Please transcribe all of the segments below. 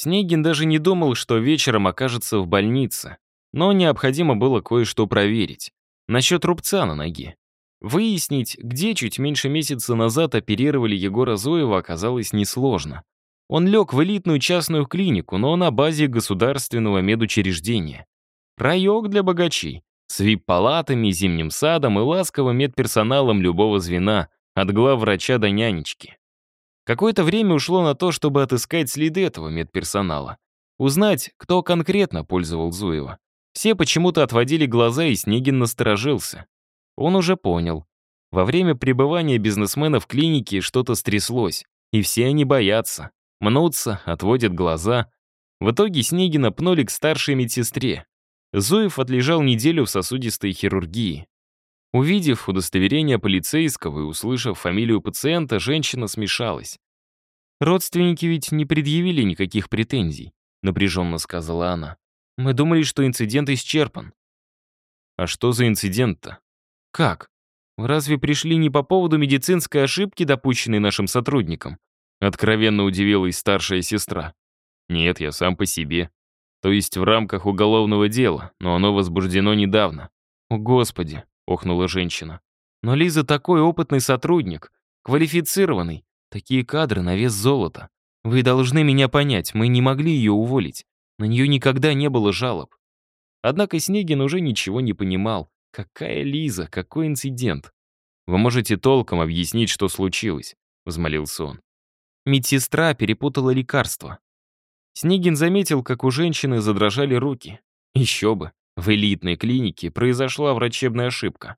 Снегин даже не думал, что вечером окажется в больнице. Но необходимо было кое-что проверить. Насчет рубца на ноге. Выяснить, где чуть меньше месяца назад оперировали Егора Зоева, оказалось несложно. Он лег в элитную частную клинику, но на базе государственного медучреждения. Раек для богачей, с вип-палатами, зимним садом и ласковым медперсоналом любого звена, от главврача до нянечки. Какое-то время ушло на то, чтобы отыскать следы этого медперсонала. Узнать, кто конкретно пользовал Зуева. Все почему-то отводили глаза, и Снегин насторожился. Он уже понял. Во время пребывания бизнесмена в клинике что-то стряслось, и все они боятся. Мнутся, отводят глаза. В итоге Снегина пнули к старшей медсестре. Зуев отлежал неделю в сосудистой хирургии. Увидев удостоверение полицейского и услышав фамилию пациента, женщина смешалась. «Родственники ведь не предъявили никаких претензий», — напряженно сказала она. «Мы думали, что инцидент исчерпан». «А что за инцидент-то?» «Как? Вы разве пришли не по поводу медицинской ошибки, допущенной нашим сотрудникам?» Откровенно удивилась старшая сестра. «Нет, я сам по себе. То есть в рамках уголовного дела, но оно возбуждено недавно». «О, Господи!» охнула женщина. «Но Лиза такой опытный сотрудник, квалифицированный. Такие кадры на вес золота. Вы должны меня понять, мы не могли ее уволить. На нее никогда не было жалоб». Однако Снегин уже ничего не понимал. Какая Лиза, какой инцидент? «Вы можете толком объяснить, что случилось?» — взмолился он. Медсестра перепутала лекарства. Снегин заметил, как у женщины задрожали руки. Еще бы. В элитной клинике произошла врачебная ошибка.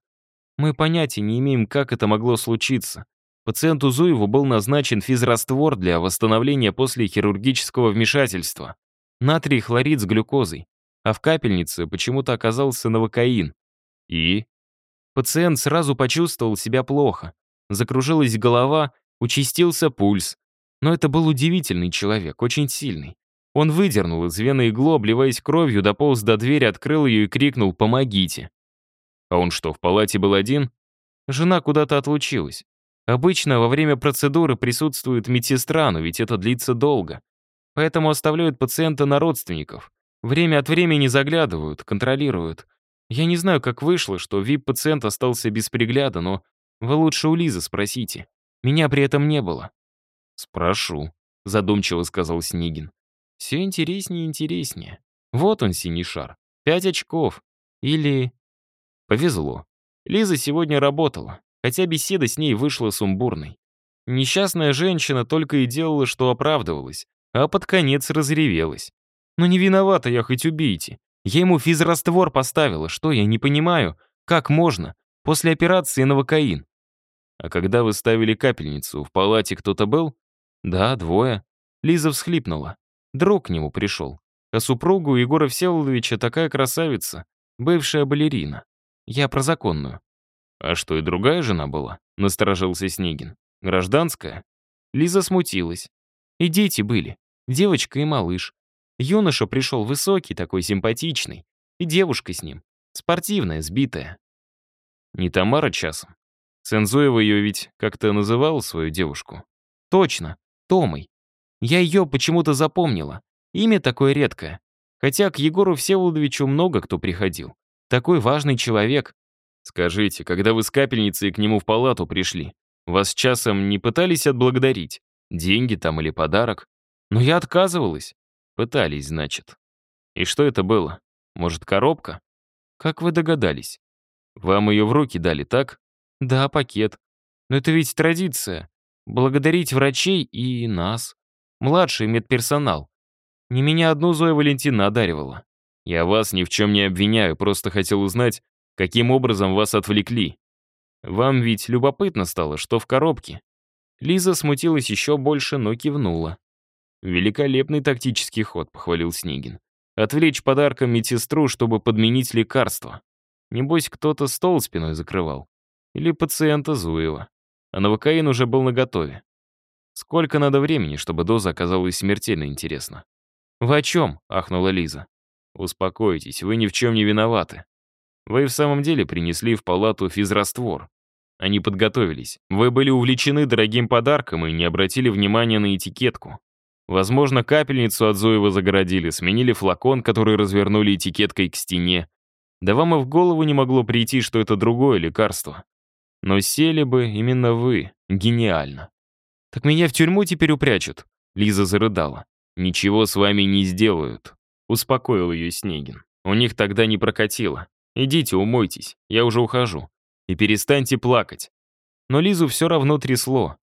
Мы понятия не имеем, как это могло случиться. Пациенту Зуеву был назначен физраствор для восстановления после хирургического вмешательства. Натрий хлорид с глюкозой. А в капельнице почему-то оказался новокаин. И? Пациент сразу почувствовал себя плохо. Закружилась голова, участился пульс. Но это был удивительный человек, очень сильный. Он выдернул из вены иглу, обливаясь кровью, дополз до двери, открыл ее и крикнул «Помогите!». А он что, в палате был один? Жена куда-то отлучилась. Обычно во время процедуры присутствует медсестра, но ведь это длится долго. Поэтому оставляют пациента на родственников. Время от времени заглядывают, контролируют. Я не знаю, как вышло, что ВИП-пациент остался без пригляда, но вы лучше у Лизы спросите. Меня при этом не было. «Спрошу», — задумчиво сказал Снегин. Все интереснее и интереснее. Вот он, синий шар. Пять очков. Или... Повезло. Лиза сегодня работала, хотя беседа с ней вышла сумбурной. Несчастная женщина только и делала, что оправдывалась, а под конец разревелась. Но не виновата я, хоть убейте. Я ему физраствор поставила, что я не понимаю, как можно, после операции новокаин. А когда вы ставили капельницу, в палате кто-то был? Да, двое. Лиза всхлипнула. Друг к нему пришел. А супругу Егора Всеволодовича такая красавица, бывшая балерина. Я про законную. А что, и другая жена была? Насторожился Снегин. Гражданская? Лиза смутилась. И дети были. Девочка и малыш. Юноша пришел высокий, такой симпатичный. И девушка с ним. Спортивная, сбитая. Не Тамара часом. Цензуева ее ведь как-то называл свою девушку. Точно, Томой. Я ее почему-то запомнила. Имя такое редкое. Хотя к Егору Всеволодовичу много кто приходил. Такой важный человек. Скажите, когда вы с капельницей к нему в палату пришли, вас часом не пытались отблагодарить? Деньги там или подарок? Но я отказывалась. Пытались, значит. И что это было? Может, коробка? Как вы догадались? Вам ее в руки дали, так? Да, пакет. Но это ведь традиция. Благодарить врачей и нас. Младший медперсонал. Не меня одну Зоя Валентина одаривала. Я вас ни в чем не обвиняю, просто хотел узнать, каким образом вас отвлекли. Вам ведь любопытно стало, что в коробке. Лиза смутилась еще больше, но кивнула. «Великолепный тактический ход», — похвалил Снегин. «Отвлечь подарком медсестру, чтобы подменить лекарство. Небось, кто-то стол спиной закрывал. Или пациента Зуева. А новокаин уже был наготове. Сколько надо времени, чтобы доза оказалась смертельно интересна? «Вы о чем?» — ахнула Лиза. «Успокойтесь, вы ни в чем не виноваты. Вы в самом деле принесли в палату физраствор. Они подготовились. Вы были увлечены дорогим подарком и не обратили внимания на этикетку. Возможно, капельницу от Зуева загородили, сменили флакон, который развернули этикеткой к стене. Да вам и в голову не могло прийти, что это другое лекарство. Но сели бы именно вы. Гениально. «Так меня в тюрьму теперь упрячут», — Лиза зарыдала. «Ничего с вами не сделают», — успокоил ее Снегин. «У них тогда не прокатило. Идите, умойтесь, я уже ухожу. И перестаньте плакать». Но Лизу все равно трясло.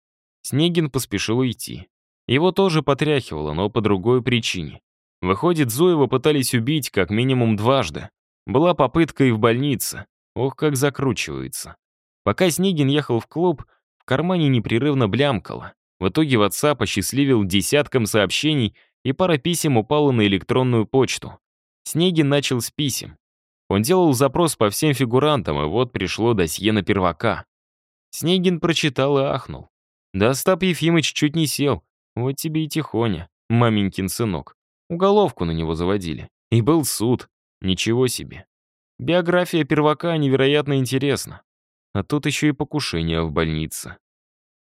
Снегин поспешил уйти. Его тоже потряхивало, но по другой причине. Выходит, Зоева пытались убить как минимум дважды. Была попытка и в больнице. Ох, как закручивается. Пока Снегин ехал в клуб, в кармане непрерывно блямкало. В итоге WhatsApp осчастливил десятком сообщений, и пара писем упала на электронную почту. Снегин начал с писем. Он делал запрос по всем фигурантам, и вот пришло досье на первака. Снегин прочитал и ахнул. Да Остап Ефимыч чуть не сел. Вот тебе и тихоня, маменькин сынок. Уголовку на него заводили. И был суд. Ничего себе. Биография первака невероятно интересна. А тут еще и покушение в больнице.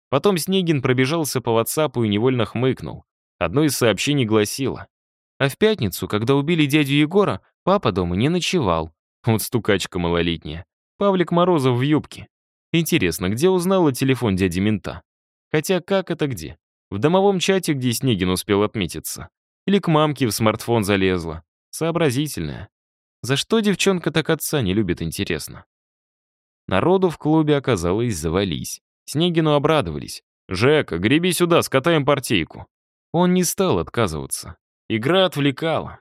Потом Снегин пробежался по WhatsApp и невольно хмыкнул. Одно из сообщений гласило. А в пятницу, когда убили дядю Егора, папа дома не ночевал. Вот стукачка малолетняя. Павлик Морозов в юбке. Интересно, где узнала телефон дяди мента? Хотя как это где? В домовом чате, где Снегин успел отметиться. Или к мамке в смартфон залезла. Сообразительная. За что девчонка так отца не любит, интересно? Народу в клубе оказалось завались. Снегину обрадовались. «Жека, греби сюда, скатаем партийку». Он не стал отказываться. Игра отвлекала.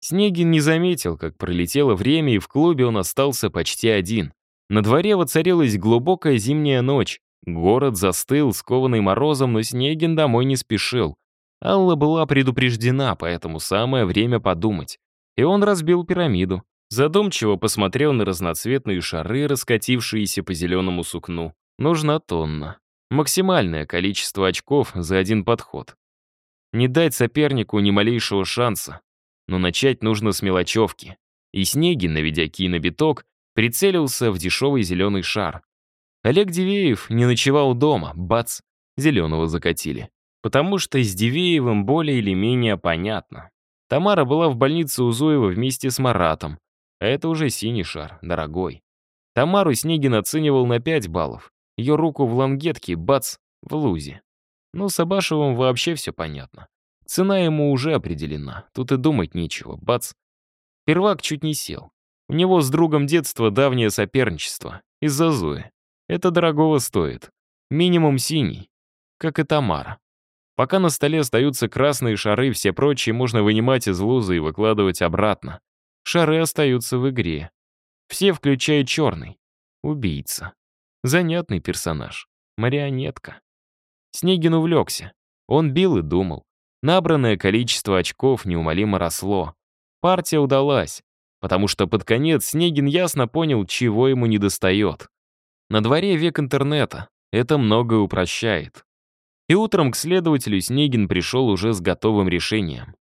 Снегин не заметил, как пролетело время, и в клубе он остался почти один. На дворе воцарилась глубокая зимняя ночь. Город застыл, скованный морозом, но Снегин домой не спешил. Алла была предупреждена, поэтому самое время подумать. И он разбил пирамиду. Задумчиво посмотрел на разноцветные шары, раскатившиеся по зеленому сукну. Нужна тонна. Максимальное количество очков за один подход. Не дать сопернику ни малейшего шанса. Но начать нужно с мелочевки. И Снегин, наведя ки на биток, прицелился в дешевый зеленый шар. Олег Дивеев не ночевал дома, бац, зеленого закатили. Потому что с Дивеевым более или менее понятно. Тамара была в больнице у Зуева вместе с Маратом. А это уже синий шар, дорогой. Тамару Снегин оценивал на 5 баллов. Ее руку в лангетке, бац, в лузе. Ну, с Абашевым вообще все понятно. Цена ему уже определена, тут и думать нечего, бац. Первак чуть не сел. У него с другом детства давнее соперничество. Из-за Зои. Это дорогого стоит. Минимум синий. Как и Тамара. Пока на столе остаются красные шары, все прочие можно вынимать из лузы и выкладывать обратно. Шары остаются в игре. Все, включая черный. Убийца. Занятный персонаж. Марионетка. Снегин увлекся. Он бил и думал. Набранное количество очков неумолимо росло. Партия удалась, потому что под конец Снегин ясно понял, чего ему недостает. На дворе век интернета. Это многое упрощает. И утром к следователю Снегин пришел уже с готовым решением.